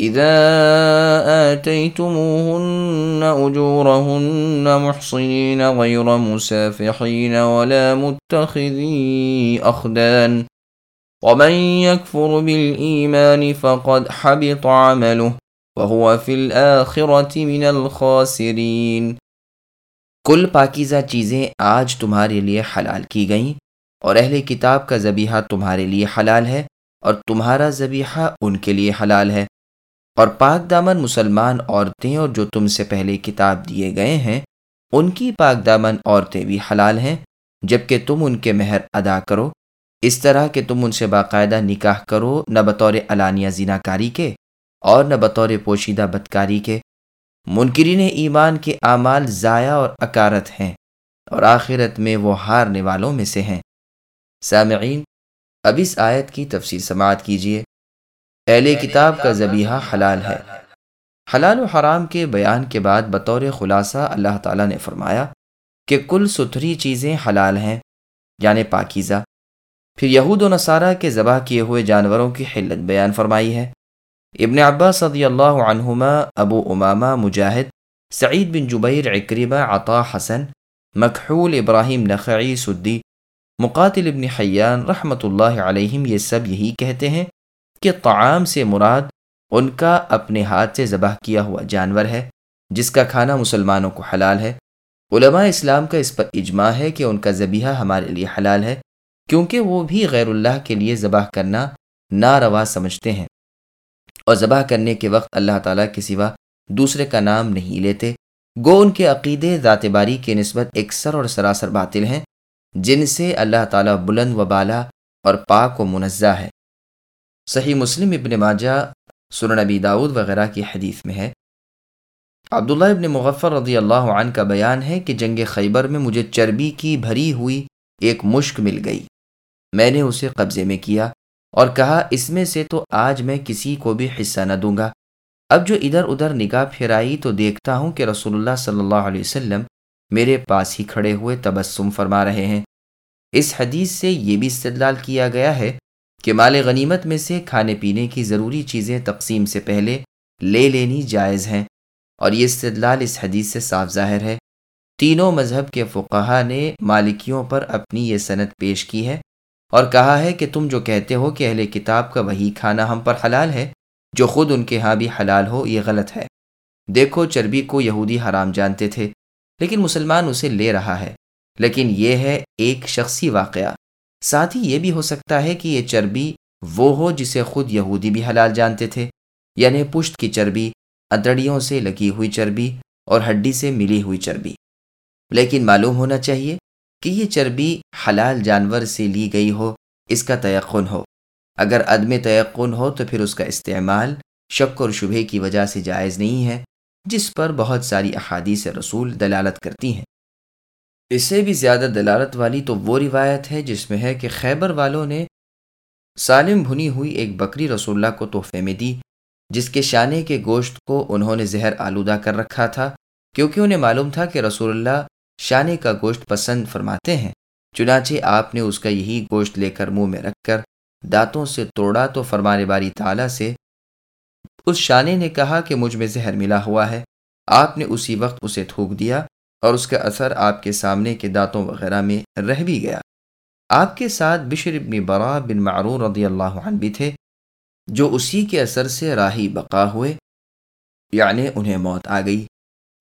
إذا آتيتموهن أجورهن محصنين غير مسافحين ولا متخذي أخدان ومن يكفر بالإيمان فقد حبط عمله وهو في الآخرة من الخاسرين کل پاکیزہ چیزیں آج تمہارے لیے حلال کی گئیں اور اہل کتاب کا ذبیحہ تمہارے لیے حلال ہے اور تمہارا ذبیحہ ان کے لیے حلال ہے۔ اور پاک دامن مسلمان عورتیں اور جو تم سے پہلے کتاب دیے گئے ہیں، ان کی پاک دامن عورتیں بھی حلال ہیں جبکہ تم ان کے مہر ادا کرو۔ اس طرح کہ تم ان سے باقاعدہ نکاح کرو، نہ بطور علانیہ زینہ کاری کے اور نہ بطور پوشیدہ بدکاری کے۔ منکرین ایمان کے اعمال ضائع اور اکارت ہیں اور آخرت میں وہ ہارنے والوں میں سے ہیں۔ سامعین، اب اس آیت کی تفصیل سماعت کیجیے اہل کتاب کا ذبیحہ حلال ہے۔ حلال و حرام کے بیان کے بعد بطور خلاصہ اللہ تعالیٰ نے فرمایا کہ کل ستھری چیزیں حلال ہیں یعنی پاکیزہ۔ پھر یہود و نصارہ کے ذبح کیے ہوئے جانوروں کی حلت بیان فرمائی ہے۔ ابن عباس صدی اللہ عنہما، ابو امامہ، مجاہد، سعید بن جبیر اکریبہ عطا حسن، مکحول، ابراہیم نخعی، سدی، مقاتل ابن حیان رحمۃ اللہ علیہم یہ سب یہی کہتے ہیں۔ کہ طعام سے مراد ان کا اپنے ہاتھ سے ذبح کیا ہوا جانور ہے، جس کا کھانا مسلمانوں کو حلال ہے۔ علماء اسلام کا اس پر اجماع ہے کہ ان کا ذبیحہ ہمارے لیے حلال ہے، کیونکہ وہ بھی غیر اللہ کے لیے ذبح کرنا ناروا سمجھتے ہیں۔ اور ذبح کرنے کے وقت اللہ تعالیٰ کے سوا دوسرے کا نام نہیں لیتے۔ گو ان کے عقیدے ذات باری کے نسبت اکثر اور سراسر باطل ہیں، جن سے اللہ تعالیٰ بلند و بالا اور پاک و منزہ ہے۔ صحیح مسلم ابن ماجہ سر نبی داود وغیرہ کی حدیث میں ہے۔ عبداللہ ابن مغفر رضی اللہ عنہ کا بیان ہے کہ جنگ خیبر میں مجھے چربی کی بھری ہوئی ایک مشک مل گئی۔ میں نے اسے قبضے میں کیا اور کہا، اس میں سے تو آج میں کسی کو بھی حصہ نہ دوں گا۔ اب جو ادھر ادھر نگاہ پھیرائی تو دیکھتا ہوں کہ رسول اللہ صلی اللہ علیہ وسلم میرے پاس ہی کھڑے ہوئے تبسم فرما رہے ہیں۔ اس حدیث سے یہ بھی استدلال کیا گیا ہے کہ مال غنیمت میں سے کھانے پینے کی ضروری چیزیں تقسیم سے پہلے لے لینی جائز ہیں اور یہ استدلال اس حدیث سے صاف ظاہر ہے۔ تینوں مذہب کے فقہا نے مالکیوں پر اپنی یہ صنعت پیش کی ہے اور کہا ہے کہ تم جو کہتے ہو کہ اہل کتاب کا وہی کھانا ہم پر حلال ہے، جو خود ان کے ہاں بھی حلال ہو، یہ غلط ہے۔ دیکھو چربی کو یہودی حرام جانتے تھے، لیکن مسلمان اسے لے رہا ہے۔ لیکن یہ ہے ایک شخصی واقعہ۔ ساتھ ہی یہ بھی ہو سکتا ہے کہ یہ چربی وہ ہو جسے خود یہودی بھی حلال جانتے تھے یعنی پشت کی چربی ادڑیوں سے لگی ہوئی چربی اور ہڈی سے ملی ہوئی چربی۔ لیکن معلوم ہونا چاہیے کہ یہ چربی حلال جانور سے لی گئی ہو، اس کا تیقن ہو۔ اگر عدم تیقن ہو تو پھر اس کا استعمال شک اور شبہ کی وجہ سے جائز نہیں ہے، جس پر بہت ساری احادیث رسول دلالت کرتی ہیں۔ اس سے بھی زیادہ دلالت والی تو وہ روایت ہے جس میں ہے کہ خیبر والوں نے سالم بھنی ہوئی ایک بکری رسول اللہ کو تحفے میں دی، جس کے شانے کے گوشت کو انہوں نے زہر آلودہ کر رکھا تھا، کیونکہ انہیں معلوم تھا کہ رسول اللہ شانے کا گوشت پسند فرماتے ہیں۔ چنانچہ آپ نے اس کا یہی گوشت لے کر منہ میں رکھ کر دانتوں سے توڑا تو فرمانے باری تعالیٰ سے اس شانے نے کہا کہ مجھ میں زہر ملا ہوا ہے، آپ نے اسی وقت اسے تھوک دیا اور اس کا اثر آپ کے سامنے کے دانتوں وغیرہ میں رہ بھی گیا۔ آپ کے ساتھ بشر ابن برا بن معرور رضی اللہ عنہ بھی تھے، جو اسی کے اثر سے راہی بقا ہوئے یعنی انہیں موت آ گئی،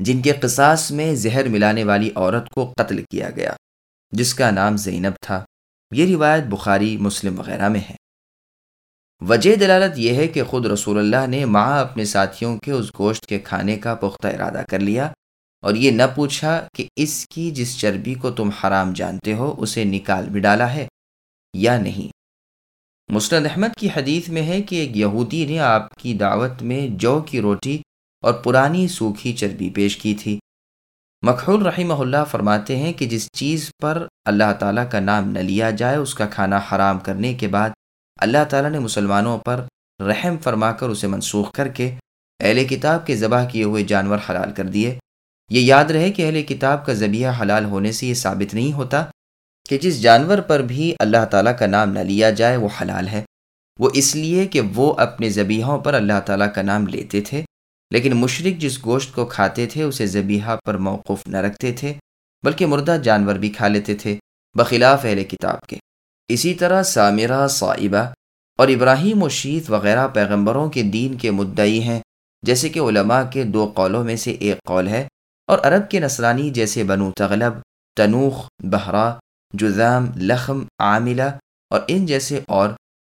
جن کے قصاص میں زہر ملانے والی عورت کو قتل کیا گیا، جس کا نام زینب تھا۔ یہ روایت بخاری، مسلم وغیرہ میں ہے۔ وجہ دلالت یہ ہے کہ خود رسول اللہ نے ماں اپنے ساتھیوں کے اس گوشت کے کھانے کا پختہ ارادہ کر لیا اور یہ نہ پوچھا کہ اس کی جس چربی کو تم حرام جانتے ہو، اسے نکال بھی ڈالا ہے یا نہیں؟ مسند احمد کی حدیث میں ہے کہ ایک یہودی نے آپ کی دعوت میں جو کی روٹی اور پرانی سوکھی چربی پیش کی تھی۔ مکحول رحمہ اللہ فرماتے ہیں کہ جس چیز پر اللہ تعالیٰ کا نام نہ لیا جائے، اس کا کھانا حرام کرنے کے بعد اللہ تعالیٰ نے مسلمانوں پر رحم فرما کر اسے منسوخ کر کے اہل کتاب کے ذبح کیے ہوئے جانور حلال کر دیے۔ یہ یاد رہے کہ اہل کتاب کا ذبیہ حلال ہونے سے یہ ثابت نہیں ہوتا کہ جس جانور پر بھی اللہ تعالیٰ کا نام نہ لیا جائے وہ حلال ہے۔ وہ اس لیے کہ وہ اپنے ذبیحوں پر اللہ تعالیٰ کا نام لیتے تھے، لیکن مشرق جس گوشت کو کھاتے تھے اسے ذبیحہ پر موقف نہ رکھتے تھے، بلکہ مردہ جانور بھی کھا لیتے تھے، بخلاف اہل کتاب کے۔ اسی طرح سامرہ، صائبہ اور ابراہیم و شیت وغیرہ پیغمبروں کے دین کے مدعی ہیں، جیسے کہ علماء کے دو قولوں میں سے ایک قول ہے اور عرب کے نصرانی جیسے بنو تغلب، تنوخ، بہرا جزام لخم، عاملہ اور ان جیسے اور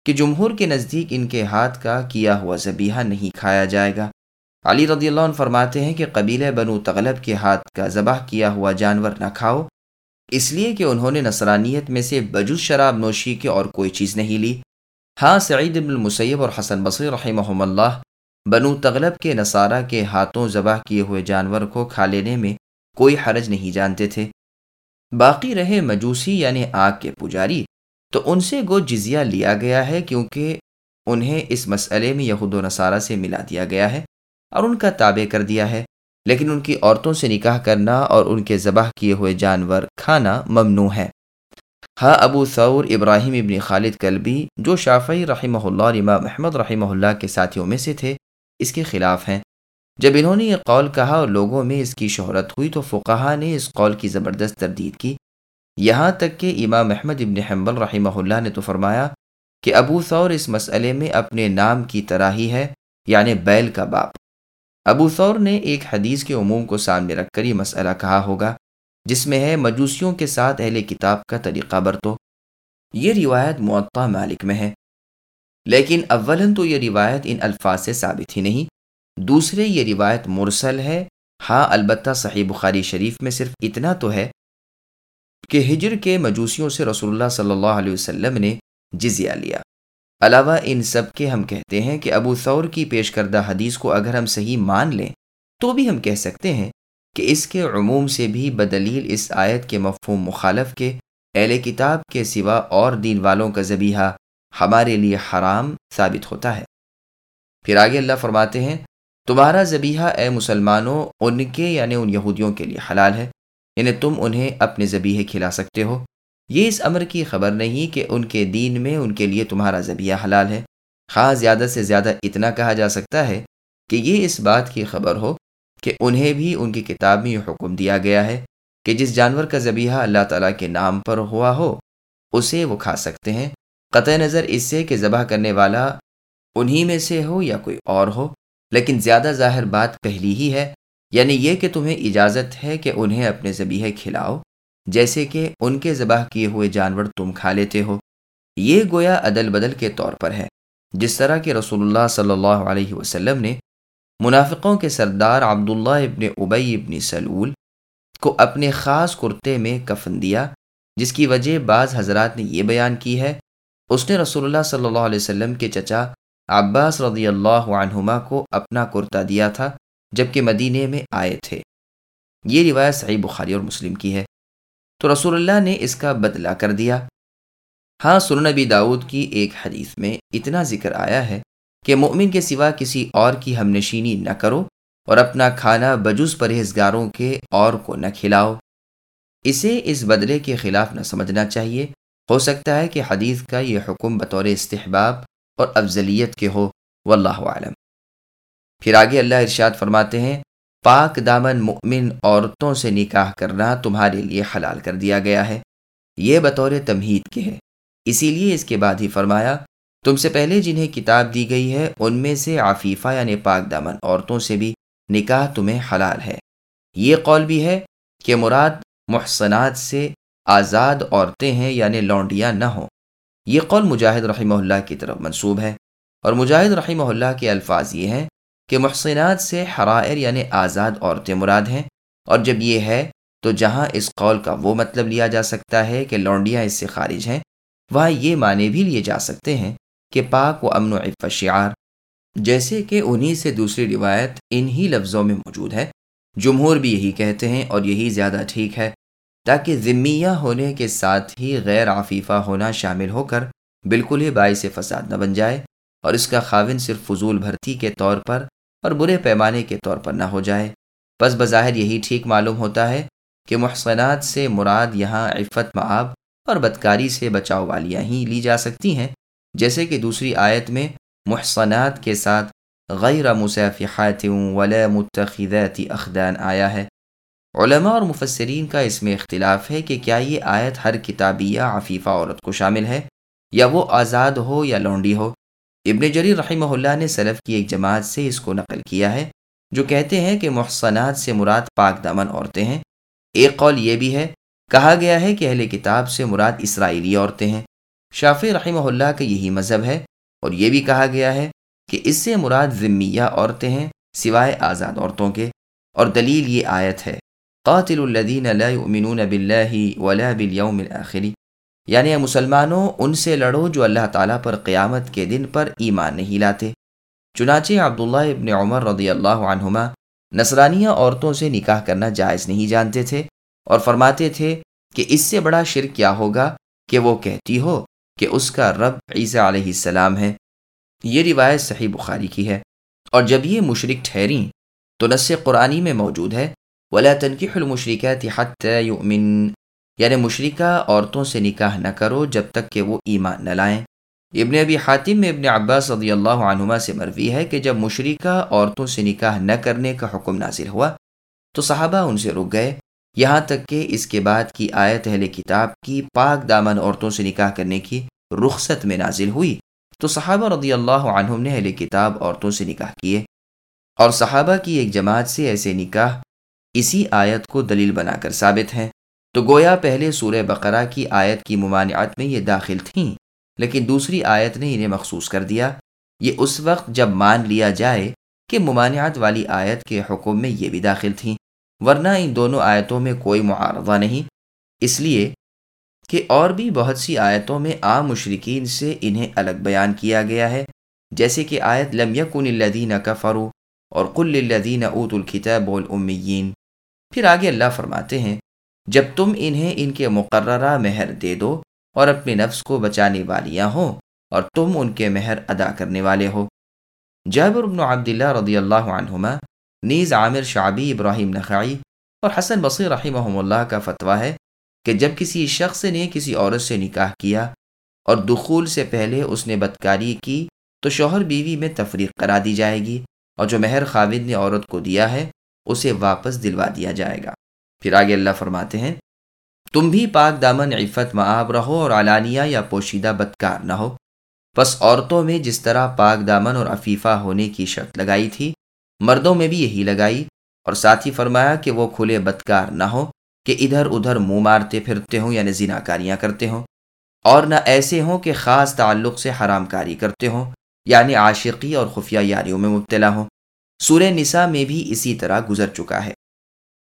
کہ جمہور کے نزدیک ان کے ہاتھ کا کیا ہوا ذبیحہ نہیں کھایا جائے گا۔ علی رضی اللہ عنہ فرماتے ہیں کہ قبیل بنو تغلب کے ہاتھ کا ذبح کیا ہوا جانور نہ کھاؤ، اس لیے کہ انہوں نے نصرانیت میں سے بجز شراب نوشی کے اور کوئی چیز نہیں لی۔ ہاں سعید بن المسیب اور حسن بصیر رحمہ اللہ بنو تغلب کے نصارہ کے ہاتھوں ذبح کیے ہوئے جانور کو کھا لینے میں کوئی حرج نہیں جانتے تھے۔ باقی رہے مجوسی یعنی آگ کے پجاری۔ تو ان سے گو جزیہ لیا گیا ہے کیونکہ انہیں اس مسئلے میں یہود و نصارہ سے ملا دیا گیا ہے اور ان کا تابع کر دیا ہے۔ لیکن ان کی عورتوں سے نکاح کرنا اور ان کے ذبح کیے ہوئے جانور کھانا ممنوع ہے۔ ہاں ابو ثور، ابراہیم ابن خالد کلبی، جو شافعی رحمہ اللہ اور امام محمد رحمہ اللہ کے ساتھیوں میں سے تھے اس کے خلاف ہیں۔ جب انہوں نے یہ قول کہا اور لوگوں میں اس کی شہرت ہوئی تو فقہا نے اس قول کی زبردست تردید کی۔ یہاں تک کہ امام محمد ابن حنبل رحمہ اللہ نے تو فرمایا کہ ابو ثور اس مسئلے میں اپنے نام کی طرح ہی ہے یعنی بیل کا باپ۔ ابو ثور نے ایک حدیث کے عموم کو سامنے رکھ کر یہ مسئلہ کہا ہوگا، جس میں ہے، مجوسیوں کے ساتھ اہل کتاب کا طریقہ برتو۔ یہ روایت معطا مالک میں ہے۔ لیکن اولاً تو یہ روایت ان الفاظ سے ثابت ہی نہیں، دوسرے یہ روایت مرسل ہے۔ ہاں البتہ صحیح بخاری شریف میں صرف اتنا تو ہے کہ ہجر کے مجوسیوں سے رسول اللہ صلی اللہ علیہ وسلم نے جزیہ لیا۔ علاوہ ان سب کے ہم کہتے ہیں کہ ابو ثور کی پیش کردہ حدیث کو اگر ہم صحیح مان لیں تو بھی ہم کہہ سکتے ہیں کہ اس کے عموم سے بھی بدلیل اس آیت کے مفہوم مخالف کے اہل کتاب کے سوا اور دین والوں کا ذبیحہ ہمارے لیے حرام ثابت ہوتا ہے۔ پھر آگے اللہ فرماتے ہیں، تمہارا ذبیحہ اے مسلمانوں، ان کے یعنی ان یہودیوں کے لیے حلال ہے۔ یعنی تم انہیں اپنے ذبیحے کھلا سکتے ہو۔ یہ اس امر کی خبر نہیں کہ ان کے دین میں ان کے لیے تمہارا ذبیہ حلال ہے۔ خاص زیادہ سے زیادہ اتنا کہا جا سکتا ہے کہ یہ اس بات کی خبر ہو کہ انہیں بھی ان کی کتاب میں یہ حکم دیا گیا ہے کہ جس جانور کا ذبیحہ اللہ تعالیٰ کے نام پر ہوا ہو، اسے وہ کھا سکتے ہیں۔ قطع نظر اس سے کہ ذبح کرنے والا انہی میں سے ہو یا کوئی اور ہو، لیکن زیادہ ظاہر بات پہلی ہی ہے یعنی یہ کہ تمہیں اجازت ہے کہ انہیں اپنے ذبیحے کھلاؤ، جیسے کہ ان کے ذبح کیے ہوئے جانور تم کھا لیتے ہو۔ یہ گویا عدل بدل کے طور پر ہے۔ جس طرح کہ رسول اللہ صلی اللہ علیہ وسلم نے منافقوں کے سردار عبداللہ ابن ابئی ابن سلول کو اپنے خاص کرتے میں کفن دیا، جس کی وجہ بعض حضرات نے یہ بیان کی ہے اس نے رسول اللہ صلی اللہ علیہ وسلم کے چچا عباس رضی اللہ عنہما کو اپنا کرتا دیا تھا جبکہ مدینے میں آئے تھے۔ یہ روایت صحیح بخاری اور مسلم کی ہے۔ تو رسول اللہ نے اس کا بدلہ کر دیا۔ ہاں سن نبی داود کی ایک حدیث میں اتنا ذکر آیا ہے کہ مومن کے سوا کسی اور کی ہم نشینی نہ کرو اور اپنا کھانا بجز پرہیزگاروں کے اور کو نہ کھلاؤ۔ اسے اس بدلے کے خلاف نہ سمجھنا چاہیے۔ ہو سکتا ہے کہ حدیث کا یہ حکم بطور استحباب اور افضلیت کے ہو، واللہ عالم پھر آگے اللہ ارشاد فرماتے ہیں، پاک دامن مؤمن عورتوں سے نکاح کرنا تمہارے لیے حلال کر دیا گیا ہے۔ یہ بطور تمہید کے ہے۔ اسی لیے اس کے بعد ہی فرمایا، تم سے پہلے جنہیں کتاب دی گئی ہے، ان میں سے عفیفہ یعنی پاک دامن عورتوں سے بھی نکاح تمہیں حلال ہے۔ یہ قول بھی ہے کہ مراد محسنات سے آزاد عورتیں ہیں یعنی لونڈیاں نہ ہوں۔ یہ قول مجاہد رحمہ اللہ کی طرف منصوب ہے۔ اور مجاہد رحمہ اللہ کے الفاظ یہ ہیں کہ محسنات سے حرائر یعنی آزاد عورتیں مراد ہیں۔ اور جب یہ ہے تو جہاں اس قول کا وہ مطلب لیا جا سکتا ہے کہ لونڈیاں اس سے خارج ہیں، وہاں یہ معنی بھی لیے جا سکتے ہیں کہ پاک و امن و عف شعار۔ جیسے کہ انہی سے دوسری روایت انہی لفظوں میں موجود ہے۔ جمہور بھی یہی کہتے ہیں اور یہی زیادہ ٹھیک ہے۔ تاکہ ذمیہ ہونے کے ساتھ ہی غیر عفیفہ ہونا شامل ہو کر بالکل ہی باعث فساد نہ بن جائے اور اس کا خاون صرف فضول بھرتی کے طور پر اور برے پیمانے کے طور پر نہ ہو جائے۔ بس بظاہر یہی ٹھیک معلوم ہوتا ہے کہ محسنات سے مراد یہاں عفت معاب اور بدکاری سے بچاؤ والیاں ہی لی جا سکتی ہیں، جیسے کہ دوسری آیت میں محسنات کے ساتھ غیر مصافحات ولا متخذات اخدان آیا ہے۔ علماء اور مفسرین کا اس میں اختلاف ہے کہ کیا یہ آیت ہر کتابیہ عفیفہ عورت کو شامل ہے یا وہ آزاد ہو یا لونڈی ہو۔ ابن جری رحمہ اللہ نے سلف کی ایک جماعت سے اس کو نقل کیا ہے، جو کہتے ہیں کہ محسنات سے مراد پاک دامن عورتیں ہیں۔ ایک قول یہ بھی ہے، کہا گیا ہے کہ اہل کتاب سے مراد اسرائیلی عورتیں ہیں۔ شافی رحمہ اللہ کا یہی مذہب ہے اور یہ بھی کہا گیا ہے کہ اس سے مراد ذمیہ عورتیں ہیں، سوائے آزاد عورتوں کے۔ اور دلیل یہ آیت ہے۔ قاتل الدین لا يؤمنون باللہ ولا بالیوم الاخری یعنی مسلمانوں، ان سے لڑو جو اللہ تعالیٰ پر قیامت کے دن پر ایمان نہیں لاتے. چنانچہ عبداللہ ابن عمر رضی اللہ عنہما نصرانیہ عورتوں سے نکاح کرنا جائز نہیں جانتے تھے اور فرماتے تھے کہ اس سے بڑا شرک کیا ہوگا کہ وہ کہتی ہو کہ اس کا رب عیسیٰ علیہ السلام ہے. یہ روایت صحیح بخاری کی ہے اور جب یہ مشرق ٹھہریں تو نس قرآنی میں موجود ہے ولا تنکح المشرکات حتى يؤمن یعنی مشرقہ عورتوں سے نکاح نہ کرو جب تک کہ وہ ایمان نہ لائیں۔ ابن ابی حاتم میں ابن عباس رضی اللہ عنہما سے مروی ہے کہ جب مشرقہ عورتوں سے نکاح نہ کرنے کا حکم نازل ہوا، تو صحابہ ان سے رک گئے۔ یہاں تک کہ اس کے بعد کی آیت اہل کتاب کی پاک دامن عورتوں سے نکاح کرنے کی رخصت میں نازل ہوئی۔ تو صحابہ رضی اللہ عنہم نے اہل کتاب عورتوں سے نکاح کیے۔ اور صحابہ کی ایک جماعت سے ایسے نکاح اسی آیت کو دلیل بنا کر ثابت ہیں تو گویا پہلے سورہ بقرہ کی آیت کی ممانعت میں یہ داخل تھیں، لیکن دوسری آیت نے انہیں مخصوص کر دیا۔ یہ اس وقت جب مان لیا جائے کہ ممانعت والی آیت کے حکم میں یہ بھی داخل تھیں، ورنہ ان دونوں آیتوں میں کوئی معارضہ نہیں۔ اس لیے کہ اور بھی بہت سی آیتوں میں عام مشرقین سے انہیں الگ بیان کیا گیا ہے، جیسے کہ آیت لم یکن الذین کفروا اور قل للذین اوت الکتاب والامیین پھر آگے اللہ فرماتے ہیں، جب تم انہیں ان کے مقررہ مہر دے دو اور اپنے نفس کو بچانے والیاں ہوں اور تم ان کے مہر ادا کرنے والے ہو۔ جابر بن عبداللہ رضی اللہ عنہما نیز عامر شعبی ابراہیم نخعی اور حسن بصیر رحمہ اللہ کا فتویٰ ہے کہ جب کسی شخص نے کسی عورت سے نکاح کیا اور دخول سے پہلے اس نے بدکاری کی تو شوہر بیوی میں تفریق کرا دی جائے گی اور جو مہر خاوند نے عورت کو دیا ہے اسے واپس دلوا دیا جائے گا۔ پھر آگے اللہ فرماتے ہیں، تم بھی پاک دامن، عفت معاب رہو اور علانیہ یا پوشیدہ بدکار نہ ہو۔ بس عورتوں میں جس طرح پاک دامن اور عفیفہ ہونے کی شرط لگائی تھی، مردوں میں بھی یہی لگائی۔ اور ساتھ ہی فرمایا کہ وہ کھلے بدکار نہ ہو کہ ادھر ادھر منہ مارتے پھرتے ہوں یعنی زنا کاریاں کرتے ہوں۔ اور نہ ایسے ہوں کہ خاص تعلق سے حرام کاری کرتے ہوں یعنی عاشقی اور خفیہ یاریوں میں مبتلا ہوں۔ سورہ نساء میں بھی اسی طرح گزر چکا ہے۔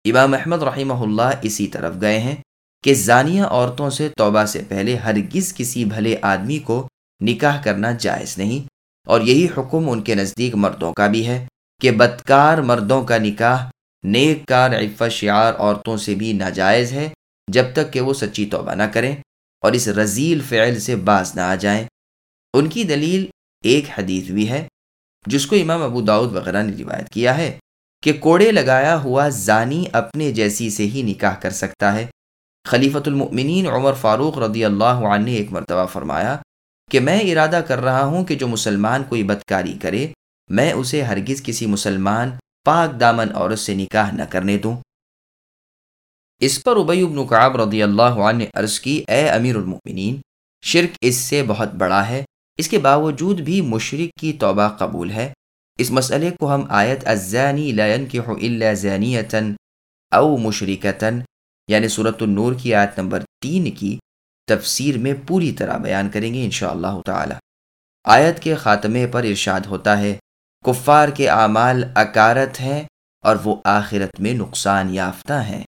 امام احمد رحمہ اللہ اسی طرف گئے ہیں کہ زانیہ عورتوں سے توبہ سے پہلے ہرگز کسی بھلے آدمی کو نکاح کرنا جائز نہیں، اور یہی حکم ان کے نزدیک مردوں کا بھی ہے کہ بدکار مردوں کا نکاح نیک کار عف شعار عورتوں سے بھی ناجائز ہے جب تک کہ وہ سچی توبہ نہ کریں اور اس رزیل فعل سے باز نہ آ جائیں۔ ان کی دلیل ایک حدیث بھی ہے جس کو امام ابو داود وغیرہ نے روایت کیا ہے کہ کوڑے لگایا ہوا زانی اپنے جیسی سے ہی نکاح کر سکتا ہے۔ خلیفۃ المؤمنین عمر فاروق رضی اللہ عنہ نے ایک مرتبہ فرمایا کہ میں ارادہ کر رہا ہوں کہ جو مسلمان کوئی بدکاری کرے، میں اسے ہرگز کسی مسلمان پاک دامن عورت سے نکاح نہ کرنے دوں۔ اس پر ابی بن کعب رضی اللہ عنہ نے عرض کی، اے امیر المؤمنین، شرک اس سے بہت بڑا ہے۔ اس کے باوجود بھی مشرق کی توبہ قبول ہے۔ اس مسئلے کو ہم آیت الزانی لا ينكح الا زانیتا او مشرکتا یعنی صورت النور کی آیت نمبر تین کی تفسیر میں پوری طرح بیان کریں گے انشاءاللہ تعالی۔ آیت کے خاتمے پر ارشاد ہوتا ہے، کفار کے اعمال اکارت ہیں اور وہ آخرت میں نقصان یافتہ ہیں۔